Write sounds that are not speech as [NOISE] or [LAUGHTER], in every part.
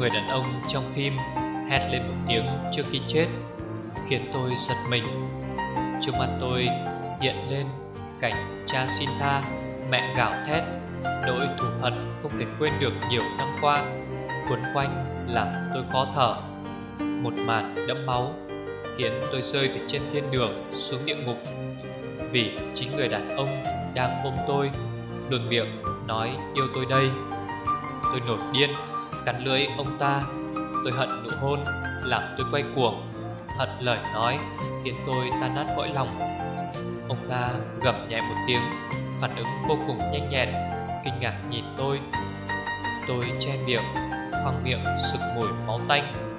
Người đàn ông trong phim hét lên một tiếng trước khi chết, Khiến tôi giật mình. Trước mắt tôi hiện lên cảnh cha xin tha, Mẹ gào thét, Nỗi thù hận không thể quên được nhiều năm qua Quấn quanh làm tôi khó thở. Một màn đẫm máu Khiến tôi rơi từ trên thiên đường xuống địa ngục, Vì chính người đàn ông đang ôm tôi, luôn miệng nói yêu tôi đây. Tôi nổi điên. Cắn lưỡi ông ta. Tôi hận nụ hôn, Làm tôi quay cuồng. Hận lời nói, Khiến tôi tan nát cõi lòng. Ông ta gầm nhẹ một tiếng, Phản ứng vô cùng nhanh nhẹn, Kinh ngạc nhìn tôi. Tôi che miệng, Khoang miệng sực mùi máu tanh.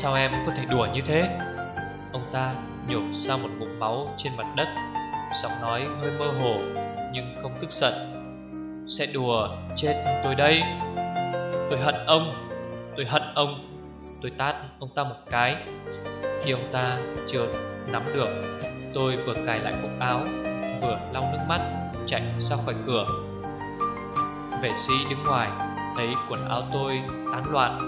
Sao em có thể đùa như thế? Ông ta nhổ ra một ngụm máu trên mặt đất, Giọng nói hơi mơ hồ Nhưng không tức giận. Sẽ đùa chết tôi đây. Tôi hận ông, Tôi hận ông, Tôi tát ông ta một cái. Khi ông ta chưa nắm được, Tôi vừa cài lại cúc áo, Vừa lau nước mắt, Chạy ra khỏi cửa. Vệ sĩ đứng ngoài, Thấy quần áo tôi tán loạn,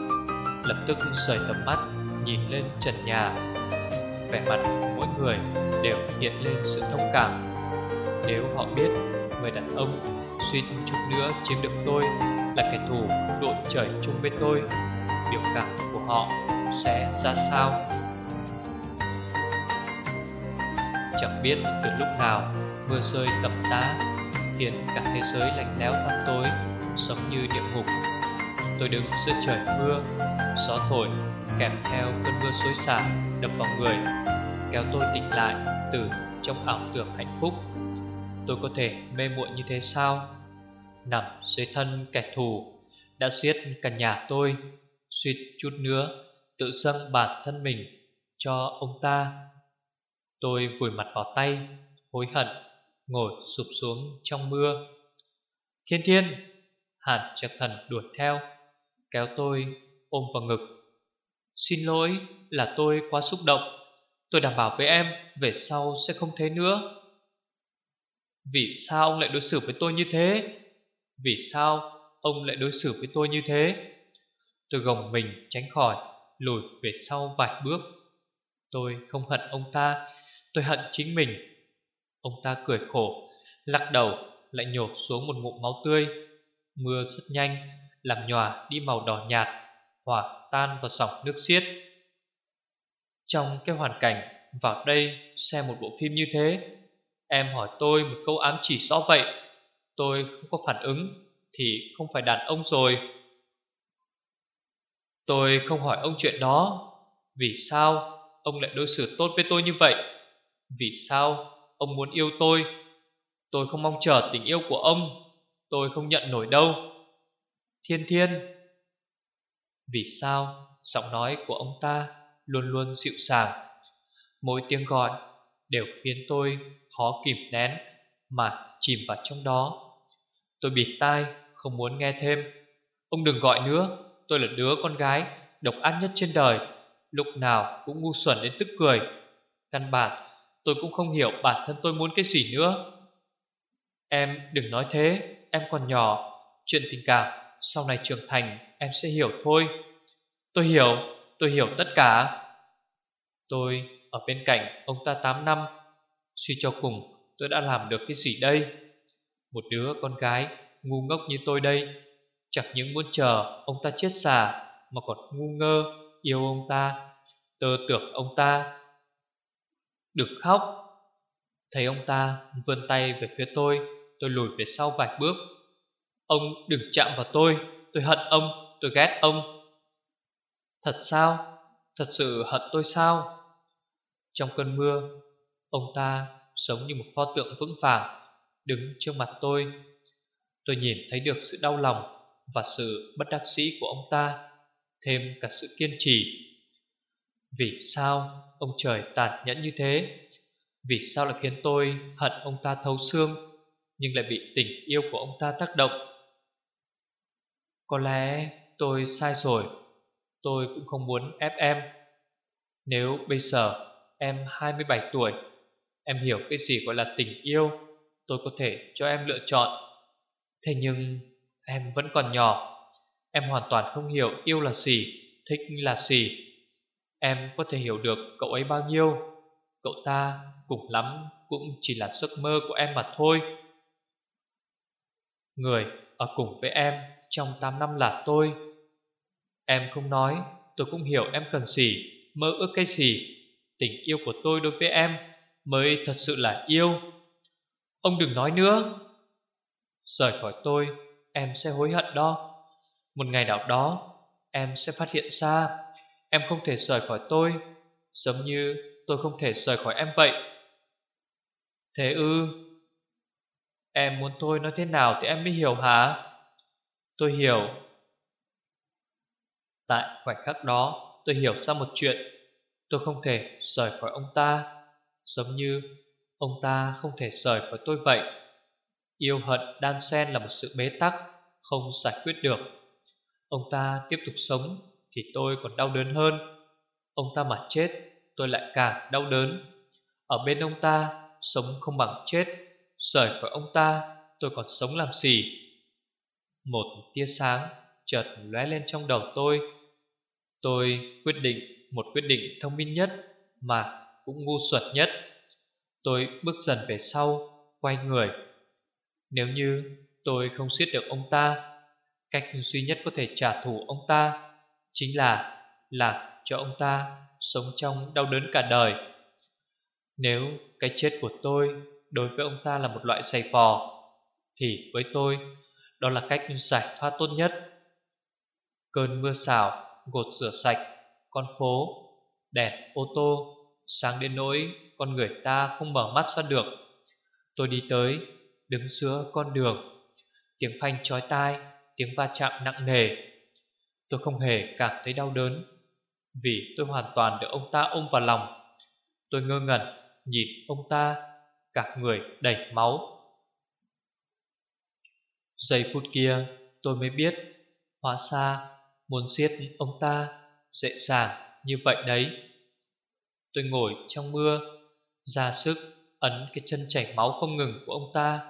Lập tức rời tầm mắt, Nhìn lên trần nhà. Vẻ mặt mỗi người đều hiện lên sự thông cảm. Nếu họ biết Người đàn ông suy chút nữa chiếm được tôi là kẻ thù đội trời chung với tôi. Biểu cảm của họ sẽ ra sao? Chẳng biết từ lúc nào Mưa rơi tầm tá Khiến cả thế giới lạnh lẽo tăm tối Giống như địa ngục. Tôi đứng giữa trời mưa, Gió thổi kèm theo cơn mưa xối xả Đập vào người, Kéo tôi tỉnh lại từ trong ảo tưởng hạnh phúc. Tôi có thể mê muội như thế sao? Nằm dưới thân kẻ thù, Đã giết cả nhà tôi, Suýt chút nữa Tự dâng bản thân mình Cho ông ta. Tôi vùi mặt vào tay, Hối hận, Ngồi sụp xuống trong mưa. Thiên thiên, Hàn chắc thần đuổi theo, Kéo tôi ôm vào ngực. Xin lỗi là tôi quá xúc động, Tôi đảm bảo với em Về sau sẽ không thế nữa. Vì sao ông lại đối xử với tôi như thế? Vì sao ông lại đối xử với tôi như thế? Tôi gồng mình tránh khỏi, Lùi về sau vài bước. Tôi không hận ông ta, Tôi hận chính mình. Ông ta cười khổ, Lắc đầu, lại nhổ xuống một ngụm máu tươi. Mưa rất nhanh, Làm nhòa đi màu đỏ nhạt Hỏa tan vào dòng nước xiết. Trong cái hoàn cảnh Vào đây xem một bộ phim như thế, Em hỏi tôi một câu ám chỉ rõ vậy. Tôi không có phản ứng Thì không phải đàn ông rồi. Tôi không hỏi ông chuyện đó. Vì sao ông lại đối xử tốt với tôi như vậy? Vì sao ông muốn yêu tôi? Tôi không mong chờ tình yêu của ông. Tôi không nhận nổi đâu. Thiên thiên! Vì sao giọng nói của ông ta Luôn luôn dịu sàng Mỗi tiếng gọi Đều khiến tôi khó kìm nén Mà chìm vào trong đó. Tôi bịt tai Không muốn nghe thêm. Ông đừng gọi nữa Tôi là đứa con gái độc ác nhất trên đời. Lúc nào cũng ngu xuẩn đến tức cười. Căn bản tôi cũng không hiểu bản thân tôi muốn cái gì nữa. Em đừng nói thế Em còn nhỏ. Chuyện tình cảm sau này trưởng thành Em sẽ hiểu thôi. Tôi hiểu, tôi hiểu tất cả. Tôi ở bên cạnh ông ta 8 năm. Suy cho cùng tôi đã làm được cái gì đây? Một đứa con gái ngu ngốc như tôi đây Chẳng những muốn chờ ông ta chết xà Mà còn ngu ngơ yêu ông ta Tơ tưởng ông ta Đừng khóc Thấy ông ta vươn tay về phía tôi Tôi lùi về sau vài bước Ông đừng chạm vào tôi Tôi hận ông, tôi ghét ông Thật sao? Thật sự hận tôi sao? Trong cơn mưa Ông ta sống như một pho tượng vững vàng Đứng trước mặt tôi. Tôi nhìn thấy được sự đau lòng Và sự bất đắc sĩ của ông ta, Thêm cả sự kiên trì. Vì sao ông trời tàn nhẫn như thế? Vì sao lại khiến tôi hận ông ta thấu xương, Nhưng lại bị tình yêu của ông ta tác động? Có lẽ tôi sai rồi. Tôi cũng không muốn ép em. Nếu bây giờ em 27 tuổi, Em hiểu cái gì gọi là tình yêu. Tôi có thể cho em lựa chọn. Thế nhưng, em vẫn còn nhỏ. Em hoàn toàn không hiểu yêu là gì, Thích là gì. Em có thể hiểu được cậu ấy bao nhiêu. Cậu ta cùng lắm Cũng chỉ là giấc mơ của em mà thôi. Người ở cùng với em Trong 8 năm là tôi. Em không nói, Tôi cũng hiểu em cần gì, Mơ ước cái gì. Tình yêu của tôi đối với em Mới thật sự là yêu. Ông đừng nói nữa. Rời khỏi tôi, Em sẽ hối hận đó. Một ngày nào đó, Em sẽ phát hiện ra, Em không thể rời khỏi tôi, Giống như tôi không thể rời khỏi em vậy. Thế ư? Em muốn tôi nói thế nào thì em mới hiểu hả? Tôi hiểu. Tại khoảnh khắc đó, Tôi hiểu ra một chuyện. Tôi không thể rời khỏi ông ta, Giống như ông ta không thể rời khỏi tôi vậy. Yêu hận đan xen là một sự bế tắc, Không giải quyết được. Ông ta tiếp tục sống Thì tôi còn đau đớn hơn. Ông ta mà chết, Tôi lại càng đau đớn. Ở bên ông ta, Sống không bằng chết. Rời khỏi ông ta, Tôi còn sống làm gì? Một tia sáng chợt lóe lên trong đầu tôi. Tôi quyết định, một quyết định thông minh nhất Mà cũng ngu xuẩn nhất. Tôi bước dần về sau, Quay người. Nếu như tôi không giết được ông ta, Cách duy nhất có thể trả thù ông ta Chính là Làm cho ông ta Sống trong đau đớn cả đời. Nếu cái chết của tôi Đối với ông ta là một loại giày vò, Thì với tôi, Đó là cách giải thoát tốt nhất. Cơn mưa xào, Gột rửa sạch, Con phố, Đèn ô tô, Sáng đến nỗi con người ta không mở mắt ra được. Tôi đi tới, Đứng giữa con đường. Tiếng phanh chói tai, Tiếng va chạm nặng nề. Tôi không hề cảm thấy đau đớn, Vì tôi hoàn toàn được ông ta ôm vào lòng. Tôi ngơ ngẩn, Nhìn ông ta, Cả người đầy máu. Giây phút kia, tôi mới biết, Hóa xa Muốn giết ông ta Dễ dàng như vậy đấy. Tôi ngồi trong mưa ra sức ấn cái chân chảy máu không ngừng của ông ta.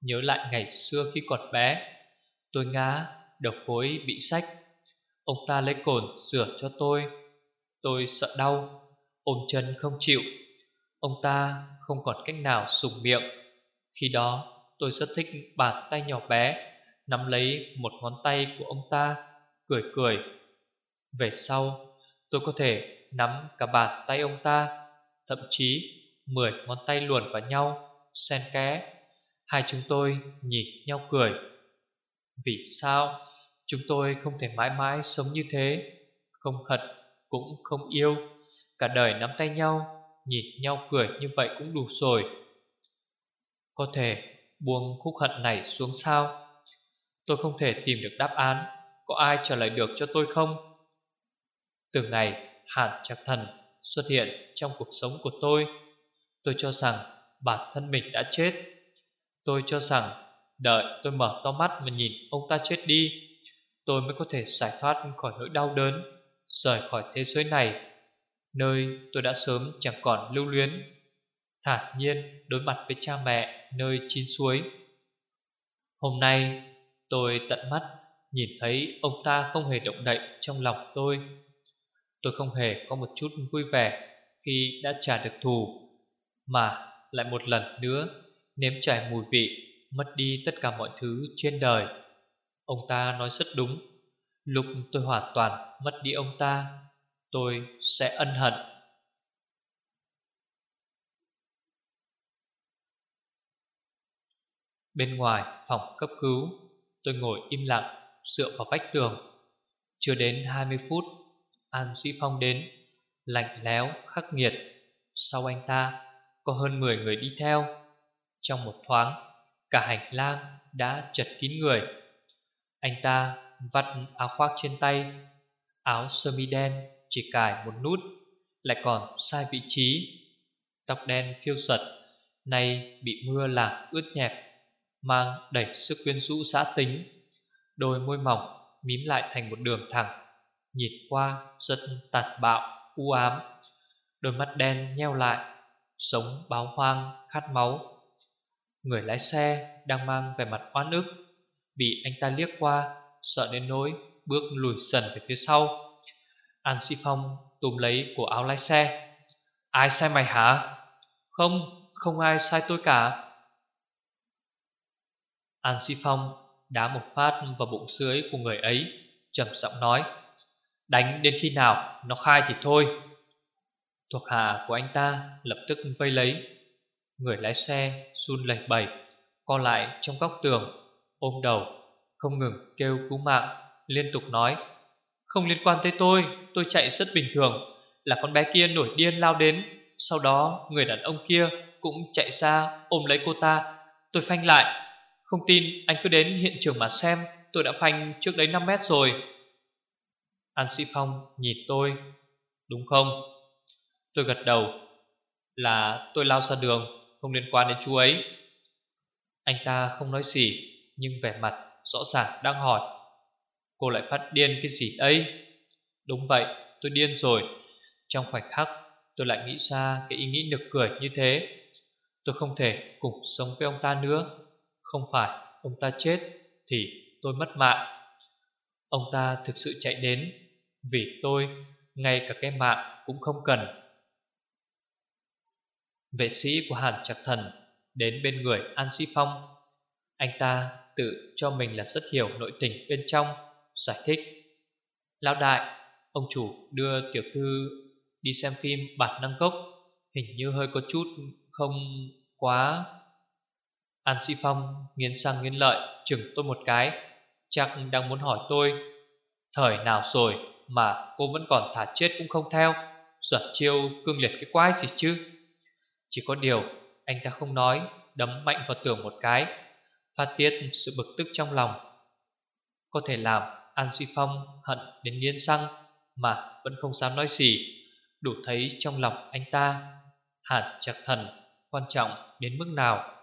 Nhớ lại ngày xưa khi còn bé, Tôi ngã đầu gối bị sách Ông ta lấy cồn rửa cho tôi. Tôi sợ đau, Ôm chân không chịu. Ông ta không còn cách nào sùng miệng. Khi đó, tôi rất thích bàn tay nhỏ bé, Nắm lấy một ngón tay của ông ta, Cười cười. Về sau, tôi có thể nắm cả bàn tay ông ta. Thậm chí Mười ngón tay luồn vào nhau, Xen kẽ. Hai chúng tôi nhìn nhau cười. Vì sao Chúng tôi không thể mãi mãi sống như thế? Không hận Cũng không yêu. Cả đời nắm tay nhau Nhìn nhau cười như vậy cũng đủ rồi. Có thể buông khúc hận này xuống sao? Tôi không thể tìm được đáp án. Có ai trả lời được cho tôi không? Từ ngày Hàn Trạc Thần xuất hiện trong cuộc sống của tôi. Tôi cho rằng bản thân mình đã chết. Tôi cho rằng đợi tôi mở to mắt và nhìn ông ta chết đi, Tôi mới có thể giải thoát khỏi nỗi đau đớn, Rời khỏi thế giới này, Nơi tôi đã sớm chẳng còn lưu luyến. Thản nhiên đối mặt với cha mẹ nơi chín suối. Hôm nay, tôi tận mắt nhìn thấy ông ta không hề động đậy trong lòng tôi. Tôi không hề có một chút vui vẻ khi đã trả được thù, Mà lại một lần nữa nếm trải mùi vị, Mất đi tất cả mọi thứ trên đời. Ông ta nói rất đúng, Lúc tôi hoàn toàn mất đi ông ta, Tôi sẽ ân hận. Bên ngoài phòng cấp cứu, Tôi ngồi im lặng, Dựa vào vách tường. Chưa đến 20 phút, An Sĩ Phong đến. Lạnh lẽo khắc nghiệt Sau anh ta có hơn 10 người đi theo. Trong một thoáng, cả hành lang đã chật kín người. Anh ta vắt áo khoác trên tay, áo sơ mi đen chỉ cài một nút, lại còn sai vị trí. Tóc đen phiêu sật, nay bị mưa làm ướt nhẹp, mang đầy sức quyến rũ xã tính. Đôi môi mỏng mím lại thành một đường thẳng, nhìn qua rất tàn bạo, u ám. Đôi mắt đen nheo lại, sống báo hoang, khát máu. Người lái xe đang mang vẻ mặt oan ức, bị anh ta liếc qua, sợ đến nỗi bước lùi dần về phía sau. An Si Phong túm lấy cổ áo lái xe. Ai sai mày hả? Không, không ai sai tôi cả. An Si Phong đá một phát vào bụng dưới của người ấy, trầm giọng nói: "Đánh đến khi nào nó khai thì thôi." Thuộc hạ của anh ta lập tức vây lấy. Người lái xe run lẩy bẩy, Co lại trong góc tường, Ôm đầu, Không ngừng kêu cứu mạng, Liên tục nói, Không liên quan tới tôi Tôi chạy rất bình thường, Là con bé kia nổi điên lao đến, Sau đó người đàn ông kia cũng chạy ra ôm lấy cô ta. Tôi phanh lại, Không tin anh cứ đến hiện trường mà xem, Tôi đã phanh trước đấy 5 mét rồi. An Sĩ Phong nhìn tôi, Đúng không? Tôi gật đầu, Là tôi lao ra đường, Không liên quan đến chú ấy. Anh ta không nói gì, Nhưng vẻ mặt rõ ràng đang hỏi, Cô lại phát điên cái gì ấy? Đúng vậy, tôi điên rồi. Trong khoảnh khắc, tôi lại nghĩ ra Cái ý nghĩ nực cười như thế. Tôi không thể cùng sống với ông ta nữa. Không phải ông ta chết Thì tôi mất mạng. Ông ta thực sự chạy đến, Vì tôi, Ngay cả cái mạng cũng không cần. Vệ sĩ của Hàn Trạc Thần Đến bên người An Sĩ Phong. Anh ta tự cho mình là rất hiểu nội tình bên trong, Giải thích. Lão đại, Ông chủ đưa tiểu thư đi xem phim bản năng gốc Hình như hơi có chút không quá. An Sĩ Phong nghiến răng nghiến lợi, Chừng tôi một cái. Chắc đang muốn hỏi tôi, Thời nào rồi mà cô vẫn còn thả chết cũng không theo? Giật chiêu cương liệt cái quái gì chứ? Chỉ có điều anh ta không nói, Đấm mạnh vào tường một cái, Phát tiết sự bực tức trong lòng. Có thể làm An Duy Phong hận đến nghiến răng Mà vẫn không dám nói gì, Đủ thấy trong lòng anh ta Hạt chặt thần Quan trọng đến mức nào.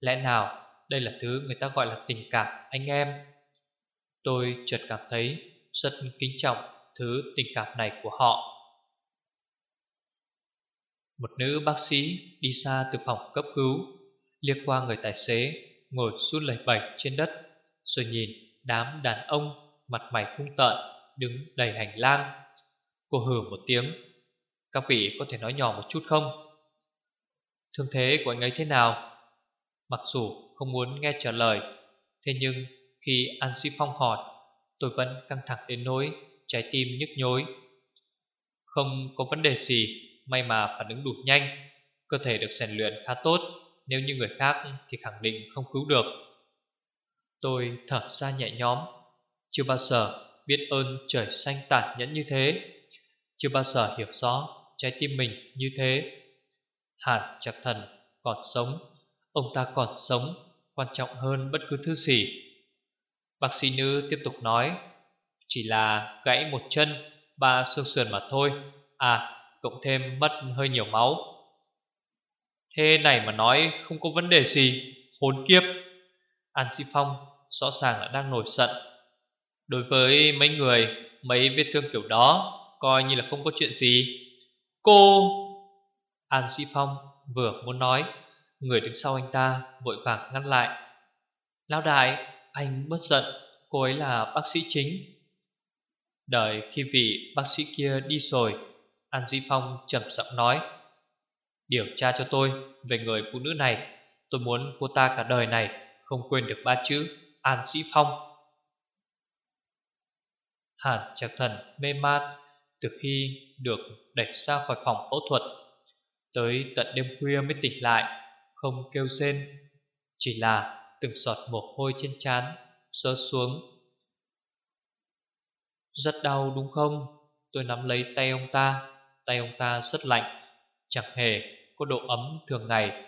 Lẽ nào đây là thứ người ta gọi là tình cảm anh em? Tôi chợt cảm thấy Rất kính trọng thứ tình cảm này của họ. Một nữ bác sĩ đi xa từ phòng cấp cứu, Liếc qua người tài xế, Ngồi sút lẩy bẩy trên đất, Rồi nhìn đám đàn ông Mặt mày hung tợn Đứng đầy hành lang. Cô hừ một tiếng, Các vị có thể nói nhỏ một chút không? Thương thế của anh ấy thế nào? Mặc dù không muốn nghe trả lời, Thế nhưng khi An Duy Phong hỏi Tôi vẫn căng thẳng đến nỗi Trái tim nhức nhối. Không có vấn đề gì, May mà phản ứng đủ nhanh, Cơ thể được rèn luyện khá tốt, Nếu như người khác thì khẳng định không cứu được. Tôi thở ra nhẹ nhõm, Chưa bao giờ biết ơn trời xanh tàn nhẫn như thế, Chưa bao giờ hiểu rõ trái tim mình như thế. Hàn chặt thần còn sống, Ông ta còn sống, Quan trọng hơn bất cứ thứ gì. Bác sĩ nữ tiếp tục nói, Chỉ là gãy một chân Ba xương sườn mà thôi. À Cộng thêm mất hơi nhiều máu. Thế này mà nói không có vấn đề gì, Khốn kiếp. An Sĩ Phong rõ ràng là đang nổi giận. Đối với mấy người, Mấy vết thương kiểu đó, Coi như là không có chuyện gì. Cô! An Sĩ Phong vừa muốn nói, Người đứng sau anh ta vội vàng ngăn lại. Lão đại! Anh bất giận, Cô ấy là bác sĩ chính. Đợi khi vị bác sĩ kia đi rồi, An Duy Phong trầm giọng nói, Điều tra cho tôi về người phụ nữ này. Tôi muốn cô ta cả đời này Không quên được ba chữ An Sĩ Phong. Hàn Trạc Thần mê man Từ khi được đẩy ra khỏi phòng phẫu thuật. Tới tận đêm khuya mới tỉnh lại, Không kêu rên, Chỉ là từng giọt mồ hôi trên trán Rớt xuống. Rất đau đúng không? Tôi nắm lấy tay ông ta. Tay ông ta rất lạnh. Chẳng hề có có độ ấm thường ngày.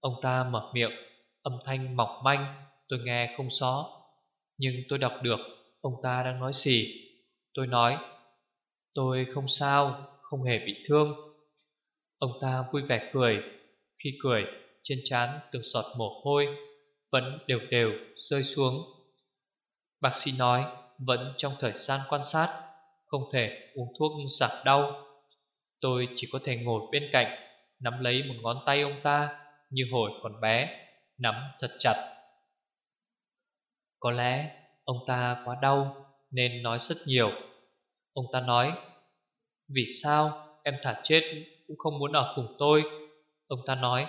Ông ta mở miệng, âm thanh mỏng manh, tôi nghe không rõ. Nhưng tôi đọc được. Ông ta đang nói gì. Tôi nói, tôi không sao, không hề bị thương. Ông ta vui vẻ cười, khi cười trên trán từng giọt mồ hôi vẫn đều đều rơi xuống. Bác sĩ nói vẫn trong thời gian quan sát, không thể uống thuốc giảm đau. Tôi chỉ có thể ngồi bên cạnh, nắm lấy một ngón tay ông ta như hồi còn bé, nắm thật chặt. Có lẽ ông ta quá đau nên nói rất nhiều. Ông ta nói, vì sao em thả chết cũng không muốn ở cùng tôi. Ông ta nói,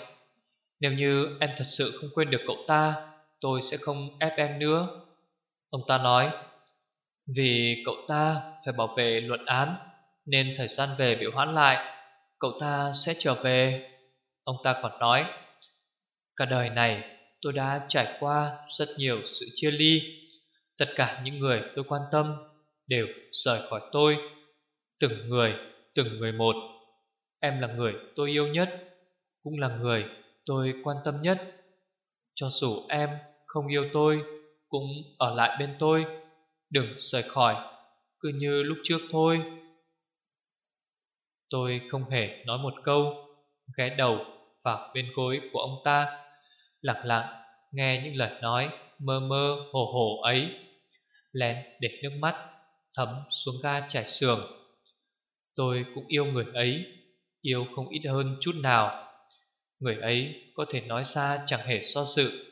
nếu như em thật sự không quên được cậu ta, tôi sẽ không ép em nữa. Ông ta nói, vì cậu ta phải bảo vệ luận án, nên thời gian về bị hoãn lại, cậu ta sẽ trở về. Ông ta còn nói, cả đời này tôi đã trải qua rất nhiều sự chia ly. Tất cả những người tôi quan tâm đều rời khỏi tôi. Từng người, từng người một. Em là người tôi yêu nhất, cũng là người tôi quan tâm nhất. Cho dù em không yêu tôi, cũng ở lại bên tôi, đừng rời khỏi, cứ như lúc trước thôi. Tôi không hề nói một câu, ghé đầu vào bên gối của ông ta, lặng lặng nghe những lời nói mơ mơ hồ hồ ấy, lén để nước mắt thấm xuống ga chảy sườn. Tôi cũng yêu người ấy, yêu không ít hơn chút nào. Người ấy có thể nói ra chẳng hề so sự.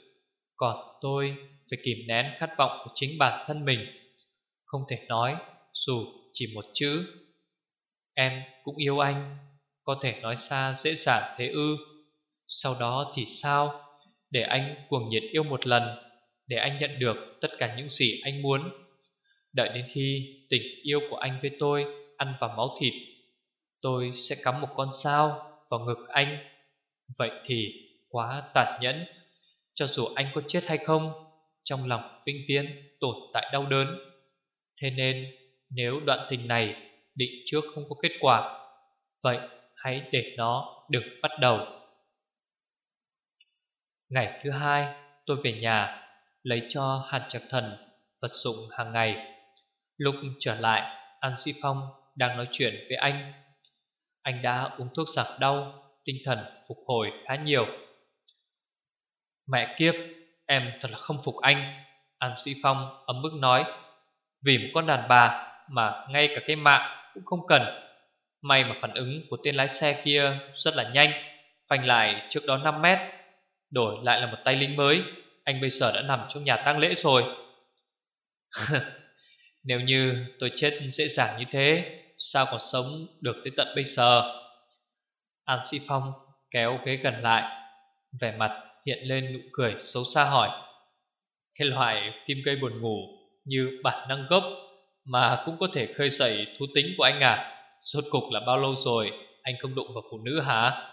Còn tôi phải kìm nén khát vọng của chính bản thân mình. Không thể nói dù chỉ một chữ. Em cũng yêu anh, Có thể nói xa dễ dàng thế ư. Sau đó thì sao? Để anh cuồng nhiệt yêu một lần, Để anh nhận được tất cả những gì anh muốn. Đợi đến khi tình yêu của anh với tôi Ăn vào máu thịt, Tôi sẽ cắm một con sao vào ngực anh. Vậy thì quá tàn nhẫn. Cho dù anh có chết hay không, Trong lòng vinh viên tồn tại đau đớn. Thế nên, nếu đoạn tình này định trước không có kết quả, Vậy hãy để nó được bắt đầu. Ngày thứ hai, tôi về nhà, Lấy cho hạt trạc thần vật dụng hàng ngày. Lúc trở lại, An Duy Phong đang nói chuyện với anh. Anh đã uống thuốc giảm đau tinh thần phục hồi khá nhiều. Mẹ kiếp, em thật là không phục anh. An Sĩ Phong ấm bức nói, vì một con đàn bà mà ngay cả cái mạng cũng không cần. May mà phản ứng của tên lái xe kia rất là nhanh, phanh lại trước đó 5 mét. Đổi lại là một tay lính mới, anh bây giờ đã nằm trong nhà tang lễ rồi. [LAUGHS] Nếu như tôi chết dễ dàng như thế, sao còn sống được tới tận bây giờ? An Sĩ Phong kéo ghế gần lại Vẻ mặt hiện lên nụ cười xấu xa hỏi Cái loại phim gây buồn ngủ như bản năng gốc Mà cũng có thể khơi dậy thú tính của anh à? Suốt cục là bao lâu rồi anh không đụng vào phụ nữ hả?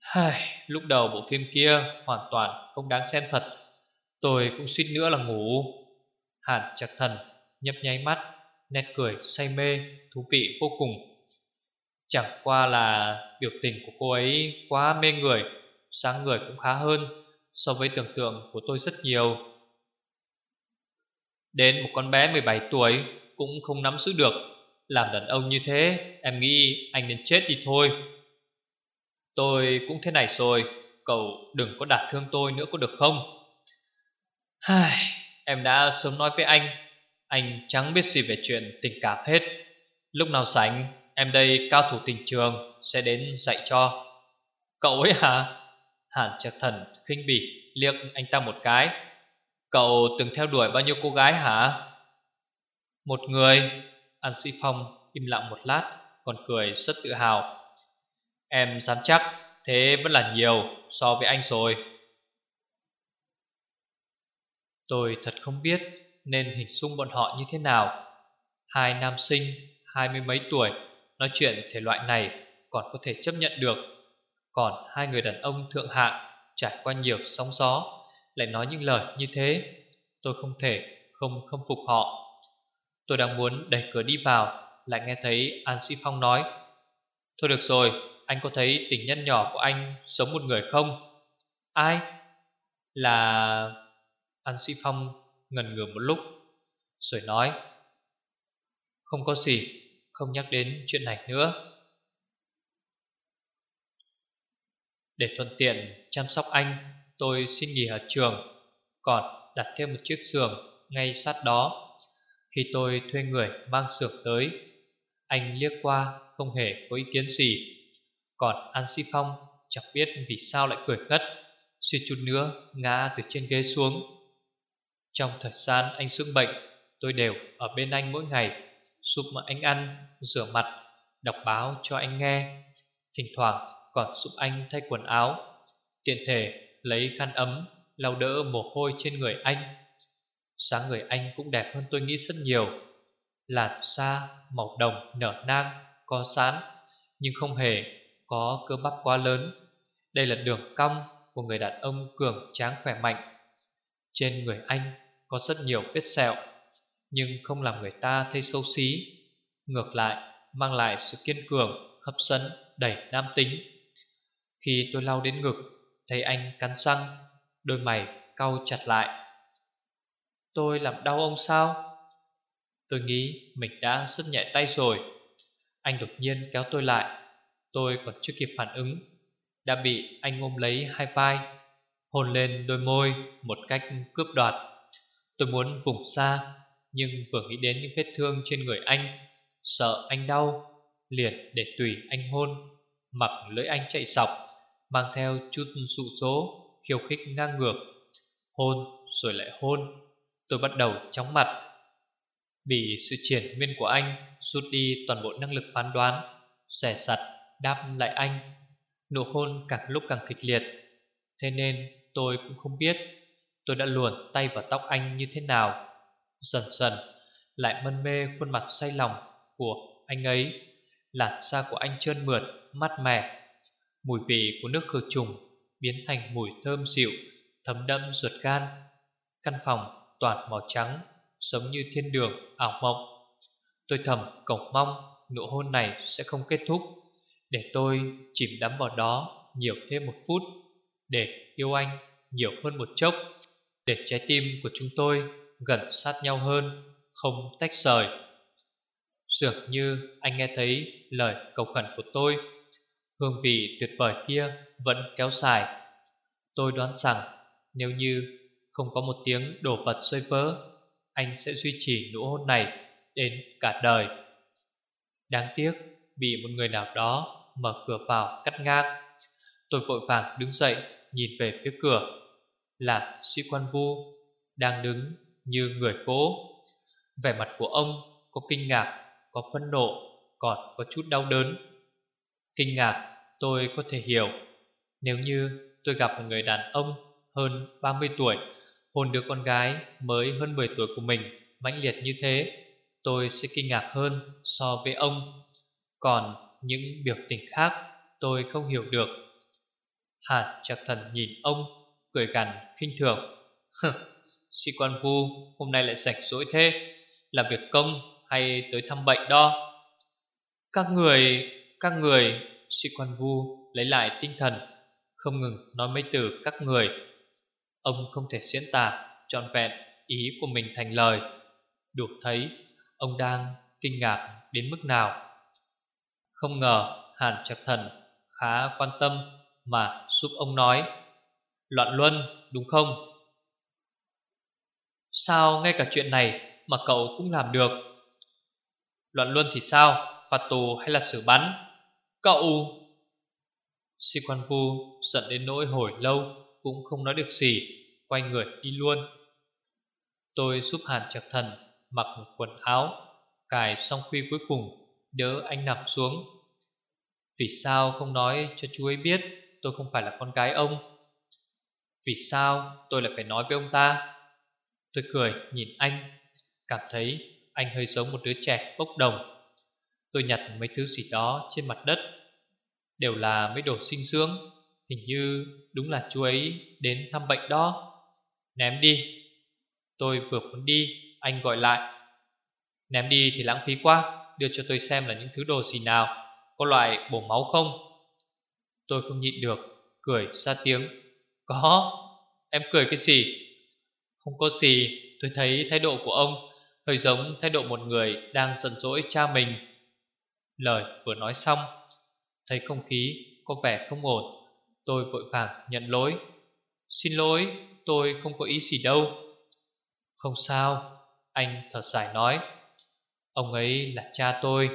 Hai, lúc đầu bộ phim kia hoàn toàn không đáng xem thật. Tôi cũng suýt nữa là ngủ. Hàn chặt thần nhấp nháy mắt Nét cười say mê Thú vị vô cùng. Chẳng qua là biểu tình của cô ấy quá mê người Sáng người cũng khá hơn So với tưởng tượng của tôi rất nhiều. Đến một con bé 17 tuổi Cũng không nắm giữ được Làm đàn ông như thế Em nghĩ anh nên chết đi thôi. Tôi cũng thế này rồi Cậu đừng có đả thương tôi nữa có được không? Hai, Em đã sớm nói với anh Anh chẳng biết gì về chuyện tình cảm hết. Lúc nào sảnh Em đây cao thủ tình trường, Sẽ đến dạy cho. Cậu ấy hả? Hàn trạc thần, khinh bỉ, liếc anh ta một cái. Cậu từng theo đuổi bao nhiêu cô gái hả? Một người. An Sĩ Phong im lặng một lát, Còn cười rất tự hào. Em dám chắc, Thế vẫn là nhiều so với anh rồi. Tôi thật không biết Nên hình dung bọn họ như thế nào. Hai nam sinh, Hai mươi mấy tuổi Nói chuyện thể loại này còn có thể chấp nhận được Còn hai người đàn ông thượng hạng Trải qua nhiều sóng gió, Lại nói những lời như thế, Tôi không thể không khâm phục họ Tôi đang muốn đẩy cửa đi vào, Lại nghe thấy An Sĩ Phong nói, Thôi được rồi, anh có thấy tình nhân nhỏ của anh sống một người không? Ai? Là... An Sĩ Phong ngần ngừ một lúc, Rồi nói, Không có gì không nhắc đến chuyện này nữa. Để thuận tiện chăm sóc anh, Tôi xin nghỉ ở trường, Còn đặt thêm một chiếc giường Ngay sát đó. Khi tôi thuê người mang giường tới, Anh liếc qua Không hề có ý kiến gì. Còn An Si Phong chẳng biết vì sao lại cười ngất Suy chút nữa ngã từ trên ghế xuống. Trong thời gian anh sưng bệnh, Tôi đều ở bên anh mỗi ngày. Giúp mà anh ăn, rửa mặt Đọc báo cho anh nghe. Thỉnh thoảng còn giúp anh thay quần áo Tiện thể lấy khăn ấm lau đỡ mồ hôi trên người anh. Sáng người anh cũng đẹp hơn tôi nghĩ rất nhiều. Làn da màu đồng nở nang Có sán Nhưng không hề có cơ bắp quá lớn. Đây là đường cong của người đàn ông cường tráng khỏe mạnh. Trên người anh có rất nhiều vết sẹo. Nhưng không làm người ta thấy xấu xí. Ngược lại mang lại sự kiên cường, hấp dẫn, đầy nam tính. Khi tôi lao đến ngực Thấy anh cắn răng Đôi mày cau chặt lại. Tôi làm đau ông sao? Tôi nghĩ mình đã rất nhẹ tay rồi. Anh đột nhiên kéo tôi lại. Tôi còn chưa kịp phản ứng. Đã bị anh ôm lấy hai vai Hôn lên đôi môi Một cách cướp đoạt. Tôi muốn vùng xa nhưng vừa nghĩ đến những vết thương trên người anh, Sợ anh đau, Liền để tùy anh hôn. Mặc lưỡi anh chạy sọc, Mang theo chút sụ số, Khiêu khích ngang ngược. Hôn rồi lại hôn, Tôi bắt đầu chóng mặt. Bị sự triển miên của anh Rút đi toàn bộ năng lực phán đoán, Xẻ sặt, đáp lại anh. Nụ hôn càng lúc càng kịch liệt. Thế nên tôi cũng không biết Tôi đã luồn tay vào tóc anh như thế nào. Dần dần Lại mân mê khuôn mặt say lòng Của anh ấy. Làn da của anh trơn mượt, mát mẻ. Mùi vị của nước khử trùng Biến thành mùi thơm dịu Thấm đẫm ruột gan. Căn phòng toàn màu trắng Giống như thiên đường ảo mộng. Tôi thầm cầu mong Nụ hôn này sẽ không kết thúc. Để tôi chìm đắm vào đó Nhiều thêm một phút Để yêu anh nhiều hơn một chốc. Để trái tim của chúng tôi Gần sát nhau hơn, Không tách rời. Dường như anh nghe thấy lời cầu khẩn của tôi. Hương vị tuyệt vời kia vẫn kéo dài. Tôi đoán rằng nếu như không có một tiếng đổ vật rơi vỡ, Anh sẽ duy trì nụ hôn này đến cả đời. Đáng tiếc bị một người nào đó mở cửa vào cắt ngang. Tôi vội vàng đứng dậy, nhìn về phía cửa. Là sĩ quan vu đang đứng như người cố Vẻ mặt của ông có kinh ngạc, có phẫn nộ, còn có chút đau đớn. Kinh ngạc tôi có thể hiểu. Nếu như tôi gặp một người đàn ông hơn 30 tuổi Hôn đứa con gái mới hơn 10 tuổi của mình mãnh liệt như thế Tôi sẽ kinh ngạc hơn so với ông. Còn những biểu tình khác tôi không hiểu được. Hạt chặt thần nhìn ông Cười gằn khinh thường. [LAUGHS] Si quan vu hôm nay lại rảnh rỗi thế, Làm việc công hay tới thăm bệnh đó? Các người Các người Si quan vu lấy lại tinh thần, Không ngừng nói mấy từ các người. Ông không thể diễn tả trọn vẹn ý của mình thành lời. Được thấy, ông đang kinh ngạc đến mức nào? Không ngờ Hàn Trạc Thần khá quan tâm mà giúp ông nói, Loạn luân, đúng không? Sao ngay cả chuyện này mà cậu cũng làm được? Loạn luân thì sao? Phạt tù hay là xử bắn? Cậu... si quan vu giận đến nỗi hồi lâu cũng không nói được gì, quay người đi luôn. Tôi giúp Hàn Trạc Thần mặc một quần áo, cài xong khuy cuối cùng, đỡ anh nằm xuống. Vì sao không nói cho chú ấy biết tôi không phải là con gái ông? Vì sao tôi lại phải nói với ông ta? Tôi cười nhìn anh, cảm thấy anh hơi giống một đứa trẻ bốc đồng. Tôi nhặt mấy thứ gì đó trên mặt đất, đều là mấy đồ sinh dưỡng Hình như đúng là chú ấy đến thăm bệnh đó. Ném đi. Tôi vừa muốn đi Anh gọi lại. Ném đi thì lãng phí quá Đưa cho tôi xem là những thứ đồ gì nào Có loại bổ máu không? Tôi không nhịn được Cười ra tiếng. Có Em cười cái gì? Không có gì, Tôi thấy thái độ của ông Hơi giống thái độ một người đang giận dỗi cha mình. Lời vừa nói xong, Thấy không khí có vẻ không ổn, Tôi vội vàng nhận lỗi. Xin lỗi, tôi không có ý gì đâu. Không sao, Anh thở dài nói, Ông ấy là cha tôi.